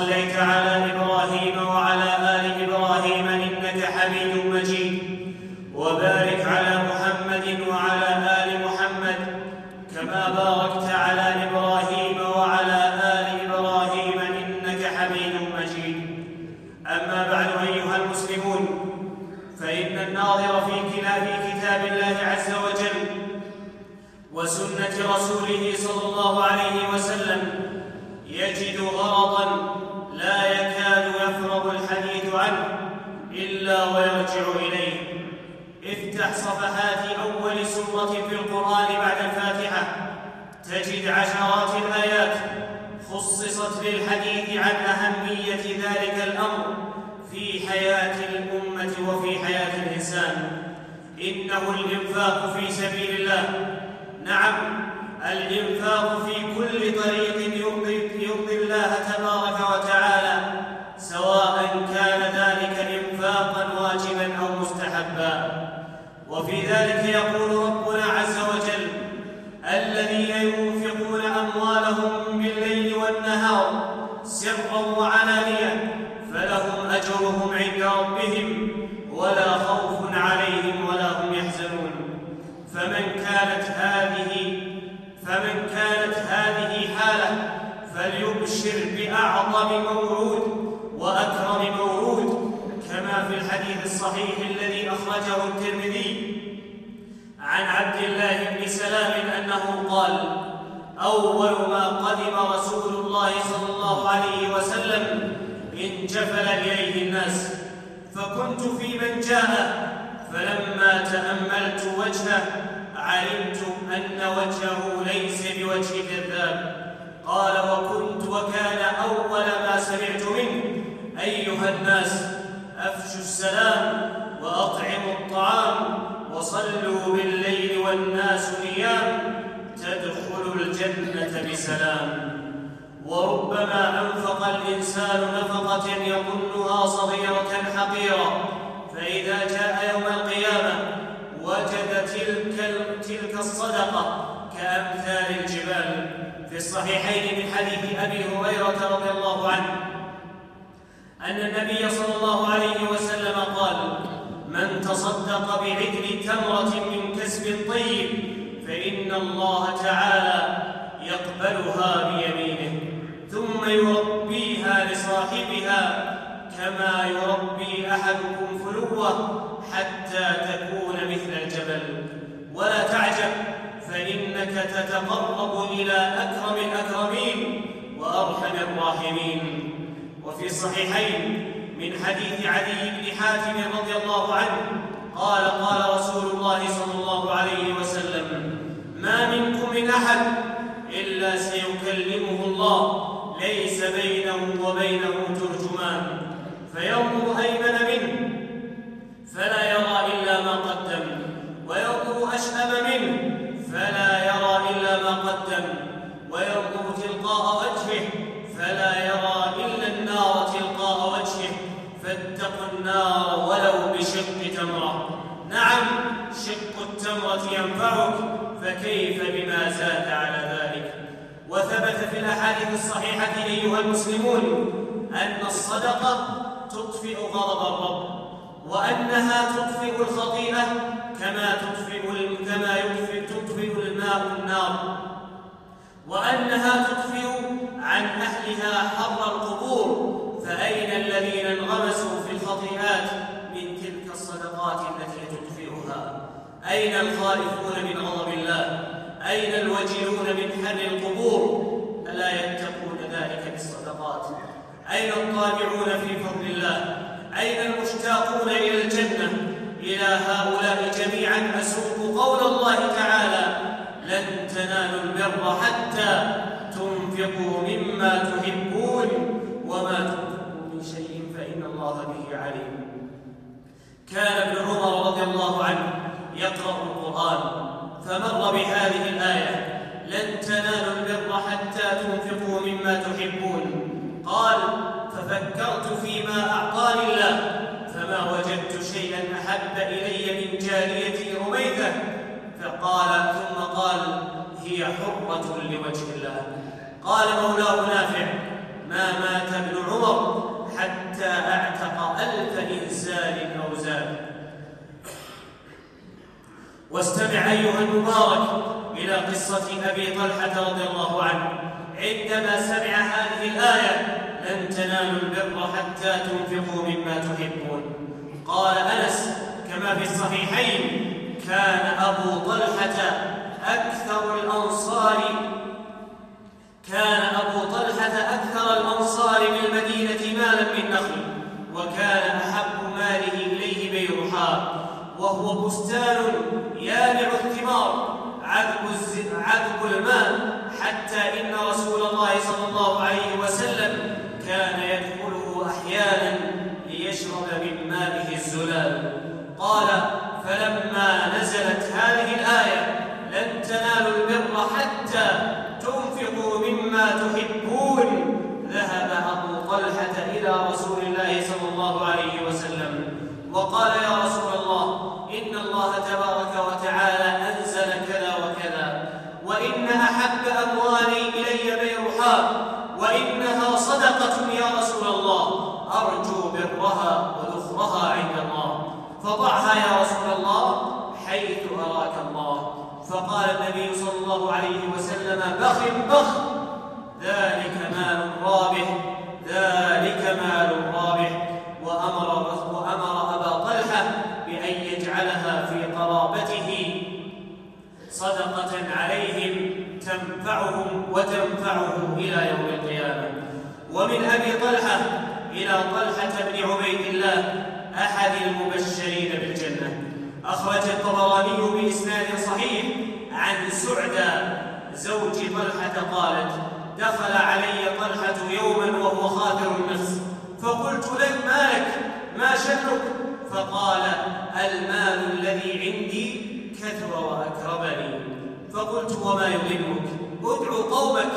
صليت على إبراهيم وعلى إلا ويرجع إليه. افتح صفحات أول سورة في القرآن بعد الفاتحة. تجد عشرات الآيات. خصصت للحديث عن أهمية ذلك الأمر في حياة الأمة وفي حياة الإنسان. إنه الإنفاق في سبيل الله. نعم الإنفاق في كل طريق وفي ذلك يقول ربنا عز وجل اخرجه الترمذي عن عبد الله بن سلام أنه قال أول ما قدم رسول الله صلى الله عليه وسلم انجفل إليه الناس فكنت في من جاء فلما تأملت وجهه علمت أن وجهه ليس بوجه كذاب. قال وكنت وكان أول ما سمعت منه أيها الناس أفشوا السلام وأطعموا الطعام وصلوا بالليل والناس نيام تدخلوا الجنة بسلام. وربما أنفق الإنسان نفقة يظنها صغيرة حقيرة فإذا جاء يوم القيامة وجد تلك تلك الصدقة كأمثال الجبال. في الصحيحين من حديث أبي هريرة رضي الله عنه أن النبي صلى الله عليه وسلم تصدق بعدل تمرة من كسب طيب فإن الله تعالى يقبلها بيمينه ثم يربيها لصاحبها كما يربي أحدكم فلوة حتى تكون مثل الجبل. ولا تعجب فإنك تتقرب إلى أكرم الأكرمين وأرحم الراحمين. وفي الصحيحين من حديث علي بن حاتم رضي الله عنه قال قال رسول الله صلى الله عليه وسلم ما منكم من أحد إلا سيكلمه الله ليس بينه وبينه ترجمان فينظر الأحاديث الصحيحة أيها المسلمون أن الصدقة تطفئ غضب الرب وأنها تطفئ الخطيئة كما تطفئ كما يطفئ تطفئ الماء النار وأنها تطفئ عن أهلها حر القبور فأين الذين انغمسوا في الخطيئات من تلك الصدقات التي تطفئها؟ أين الخائفون من غضب الله؟ أين الوجلون من حر القبور؟ الا يتقون ذلك بالصدقات. أين الطامعون في فضل الله؟ أين المشتاقون إلى الجنة؟ إلى هؤلاء جميعا أسوق قول الله تعالى لن تنالوا البر حتى تنفقوا مما تحبون وما تنفقوا من شيء فإن الله به عليم. كان ابن عمر رضي الله عنه يقرأ القرآن فمر بهذه الآية لن تنالوا البر حتى تنفقوا مما تحبون. قال ففكرت فيما أعطاني الله فما وجدت شيئا أحب إلي من جاريتي رميثة فقال ثم قال هي حرة لوجه الله. قال مولاه نافع ما مات ابن عمر حتى أعتق ألف إنسان أو زاد واستمع أيها المبارك إلى قصة أبي طلحة رضي الله عنه. عندما سمع هذه الآية لن تنالوا البر حتى تنفقوا مما تحبون. قال أنس كما في الصحيحين كان أبو طلحة أكثر الأنصار كان أبو طلحة أكثر الأنصار بالمدينة مالا من نخل وكان أحب ماله إليه بيرحاء وهو بستان حتى إن رسول فضعها يا رسول الله حيث أراك الله. فقال النبي صلى الله عليه وسلم بخ بخ ذلك مال رابح ذلك مال فقال المال الذي عندي كثر وأكرمني. فقلت وما يظلمك ادعو قومك.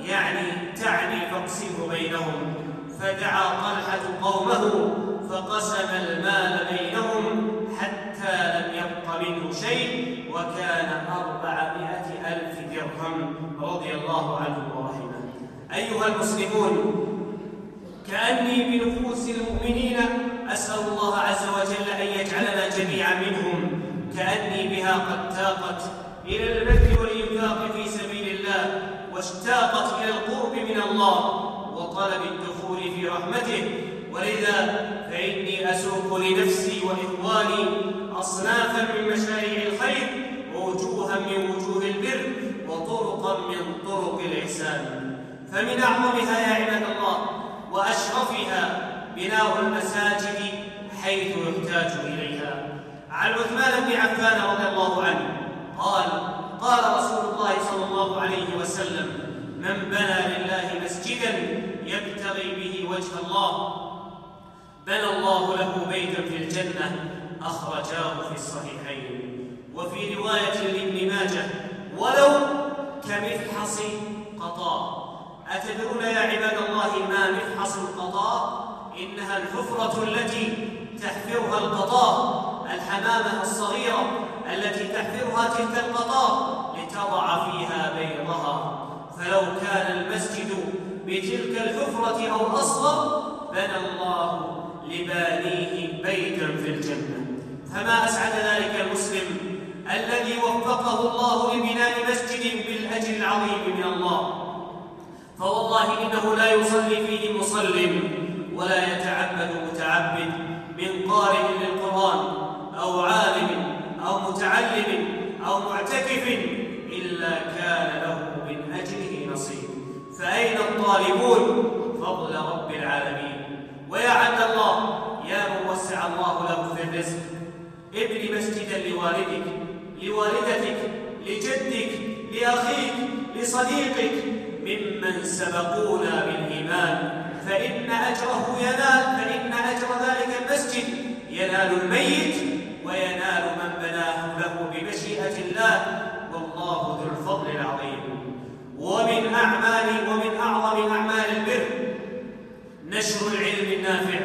يعني تعني فاقسمه بينهم. فدعا طلحة قومه فقسم المال بينهم حتى لم يبق منه شيء وكان أربعمائة ألف درهم. رضي الله عنه ورحمه. أيها المسلمون كأني بنفوس المؤمنين أسأل الله عز وجل أن يجعلنا جميعا منهم. كأني بها قد تاقت إلى البذل والإنفاق في سبيل الله واشتاقت إلى القرب من الله. وطلب الدخول في رحمته ولذا فإني أسوق لنفسي وإخواني أصنافا من مشاريع الخير ووجوها من وجوه البر وطرقا من طرق الإحسان. فمن أعظمها يا عباد الله وأشرفها بناء المساجد حيث يحتاج إليها. عن عثمان بن عفان رضي الله عنه قال قال رسول الله صلى الله عليه وسلم من بنى لله مسجدا يبتغي به وجه الله بنى الله له بيتا في الجنة أخرجاه في الصحيحين. وفي رواية لابن ماجه ولو كمفحص قطاء أتدرون يا عباد الله ما مفحص القطاء إنها الحفرة التي تحفرها القطاء الحمامة الصغيرة التي تحفرها تلك القطاء لتضع فيها بيضها. فلو كان المسجد بتلك الحفرة أو أصغر بنى الله لبانيه بيتا في الجنة. فما أسعد ذلك المسلم الذي وفقه الله لبناء مسجد بالأجر العظيم من الله؟ فوالله إنه لا يصلي فيه مصل ولا يتعبد متعبد من قارئ للقرآن أو عالم أو متعلم أو معتكف إلا كان له من أجره نصيب. فأين الطالبون؟ فضل رب العالمين. ويا عبد الله يا من وسع الله له في الرزق. ابن مسجدا لوالدك لوالدتك لجدك لأخيك لصديقك ممن سبقونا بالإيمان. فإن أجره ينال فإن أجر ذلك المسجد ينال الميت وينال من بناه له بمشيئة الله. والله ذو الفضل العظيم. ومن أعمال ومن أعظم أعمال البر نشر العلم النافع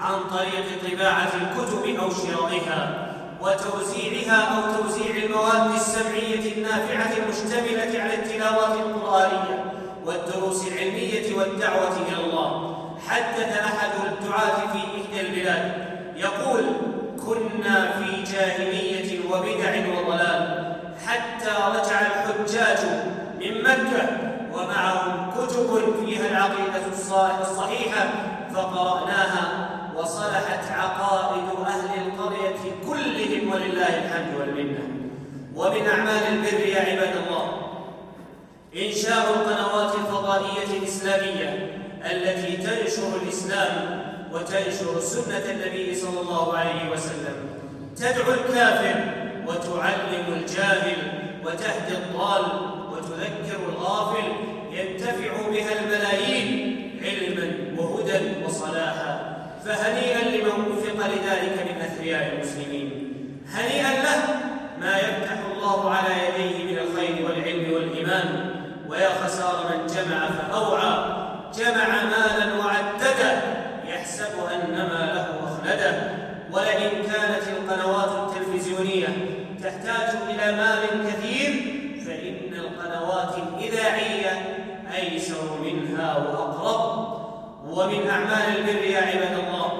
عن طريق طباعة الكتب أو شرائها وتوزيعها أو توزيع المواد السمعية النافعة المشتملة على التلاوات القرآنية. والدروس العلمية والدعوة إلى الله. حدث أحد الدعاة في إحدى البلاد. يقول كنا في جاهلية وبدع وضلال. حتى رجع الحجاج من مكة ومعهم كتب فيها العقيدة الصحيحة فقرأناها وصلحت عقائد أهل القرية كلهم ولله الحمد والمنة ومن أعمال البر يا عباد الله إنشاء القنوات الفضائية الإسلامية التي تنشر الإسلام وتنشر سنة النبي صلى الله عليه وسلم. تدعو الكافر وتعلم الجاهل وتهدي الضال وتذكر الغافل ينتفع بها الملايين علما وهدى وصلاحا. فهنيئا لمن وفق لذلك من أثرياء المسلمين. هنيئا له ما يفتح الله على يديه من الخير والعلم والإيمان. ويا خسار من جمع فأوعى جمع مالا وعدده يحسب ان ماله اخلده ولئن كانت القنوات التلفزيونية تحتاج إلى مال كثير فإن القنوات الإذاعية أيسر منها وأقرب. ومن أعمال البر يا عباد الله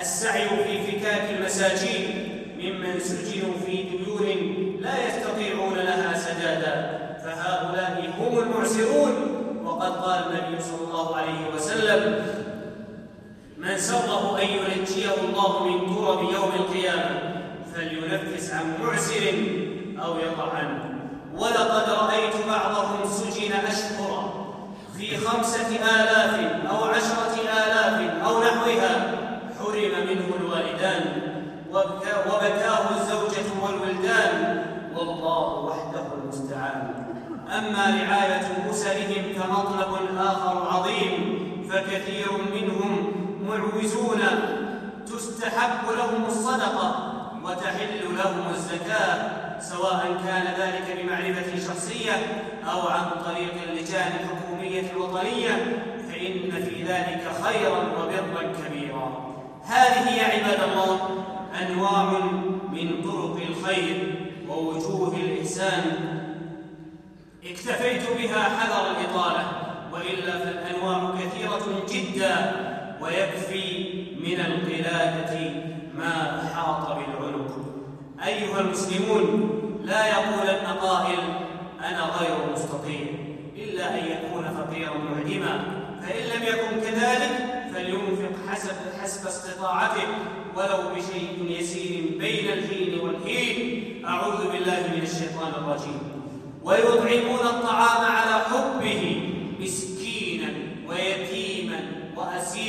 السعي في فكاك المساجين ممن سجنوا في ديون لا يستطيعون لها سدادا. فهؤلاء هم المعسرون. وقد قال النبي صلى الله عليه وسلم من سره أن ينجيه الله من كرب يوم القيامة فلينفس عن معسر أو يضع عنه. ولقد رأيت بعضهم سجن أشهرا في خمسة آلاف أو عشرة آلاف أو نحوها حرم منه الوالدان وبكاه الزوجة والولدان والله وحده المستعان. أما رعاية أسرهم فمطلب آخر عظيم فكثير منهم معوزون تستحب لهم الصدقة وتحل لهم الزكاة سواء كان ذلك بمعرفة شخصية أو عن طريق اللجان الحكومية الوطنية فإن في ذلك خيرا وبرا كبيرا. هذه يا عباد الله أنواع من طرق الخير ووجوه الإحسان اكتفيت بها حذر الإطالة وإلا فالأنواع كثيرة جدا. ويكفي من القلادة ما أحاط بالعنق. أيها المسلمون لا يقولن قائل أنا غير مستطيع إلا أن يكون فقيرا معدما فإن لم يكن كذلك فلينفق حسب حسب استطاعته. ولو بشيء يسير بين الحين والحين أعوذ بالله من الشيطان الرجيم. ويطعمون الطعام على حبه مسكينا ويتيما.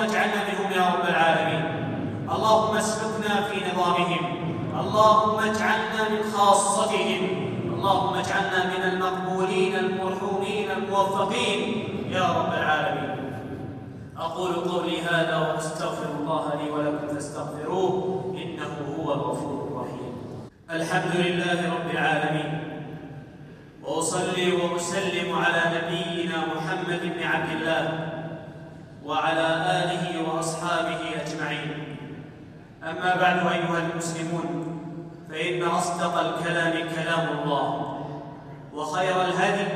اللهم اجعلنا منهم يا رب العالمين. اللهم اسلكنا في نظامهم. اللهم اجعلنا من خاصتهم. اللهم اجعلنا من المقبولين المرحومين الموفقين. يا رب العالمين. أقول قولي هذا وأستغفر الله لي ولكم فاستغفروه. إنه هو الغفور الرحيم. الحمد لله رب العالمين. وأصلي وأسلم على نبينا محمد بن عبد الله. وعلى آله وأصحابه أجمعين. أما بعد أيها المسلمون فإن أصدق الكلام كلام الله وخير الهدي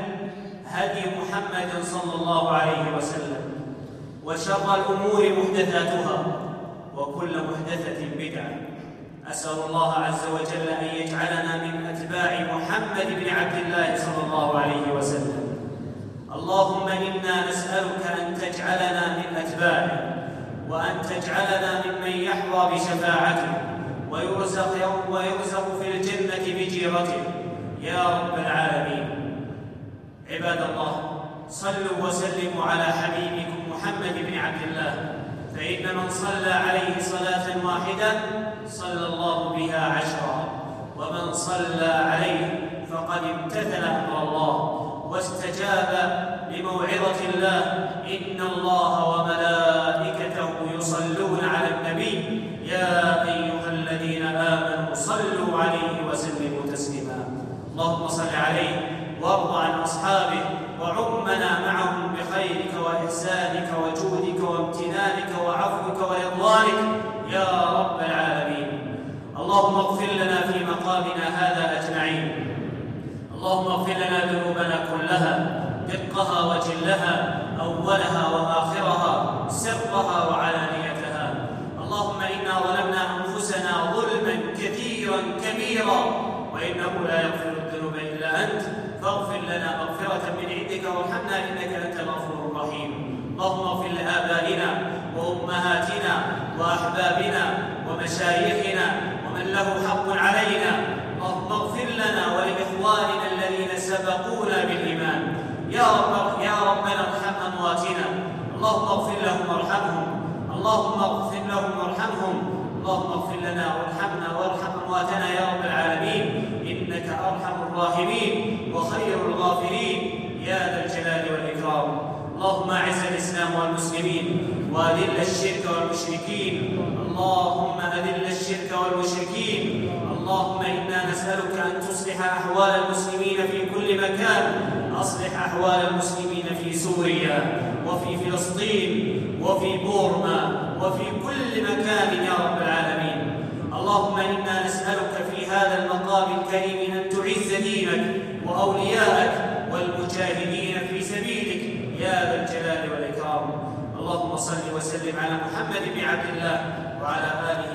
هدي محمد صلى الله عليه وسلم وشر الأمور محدثاتها وكل محدثة بدعة. أسأل الله عز وجل أن يجعلنا من أتباع محمد بن عبد الله صلى الله عليه وسلم. اللهم إنا نسألك أن تجعلنا من أتباعه وأن تجعلنا ممن يحظى بشفاعته ويرزق يوم ويرزق في الجنة بجيرته. يا رب العالمين. عباد الله صلوا وسلموا على حبيبكم محمد بن عبد الله. فإن من صلى عليه صلاة واحدة صلى الله بها عشرا ومن صلى عليه فقد امتثل أمر الله. واستجاب لموعظة الله. إن الله وملائكته يصلون على النبي. يا أيها الذين آمنوا صلوا عليه وسلموا تسليما. اللهم صل عليه وارض عن أصحابه وعمنا معهم بخيرك وإحسانك وجودك وامتنانك وعفوك ورضوانك. يا رب العالمين. اللهم اغفر لنا في مقامنا هذا اللهم اغفر لنا ذنوبنا كلها دقها وجلها أولها وآخرها سرها وعلانيتها. اللهم إنا ظلمنا أنفسنا ظلما كثيرا كبيرا وإنه لا يغفر الذنوب إلا أنت. فاغفر لنا مغفرة من عندك وارحمنا إنك أنت الغفور الرحيم. اللهم اغفر لآبائنا وأمهاتنا وأحبابنا ومشايخنا ومن له حق علينا. اللهم اغفر لنا ولإخواننا يا رب يا ربنا ارحم أمواتنا اللهم اغفر لهم وارحمهم. اللهم اغفر لهم وارحمهم. اللهم اغفر لنا وارحمنا وارحم أمواتنا يا رب العالمين. إنك أرحم الراحمين وخير الغافرين يا ذا الجلال والإكرام. اللهم أعز الإسلام والمسلمين وأذل الشرك والمشركين. اللهم أذل الشرك والمشركين. اللهم إنا نسألك أن تصلح أحوال المسلمين في كل مكان. أصلح أحوال المسلمين في سوريا وفي فلسطين وفي بورما وفي كل مكان يا رب العالمين. اللهم إنا نسألك في هذا المقام الكريم أن تعز دينك وأولياءك والمجاهدين في سبيلك يا ذا الجلال والإكرام. اللهم صل وسلم على محمد بن عبد الله وعلى آله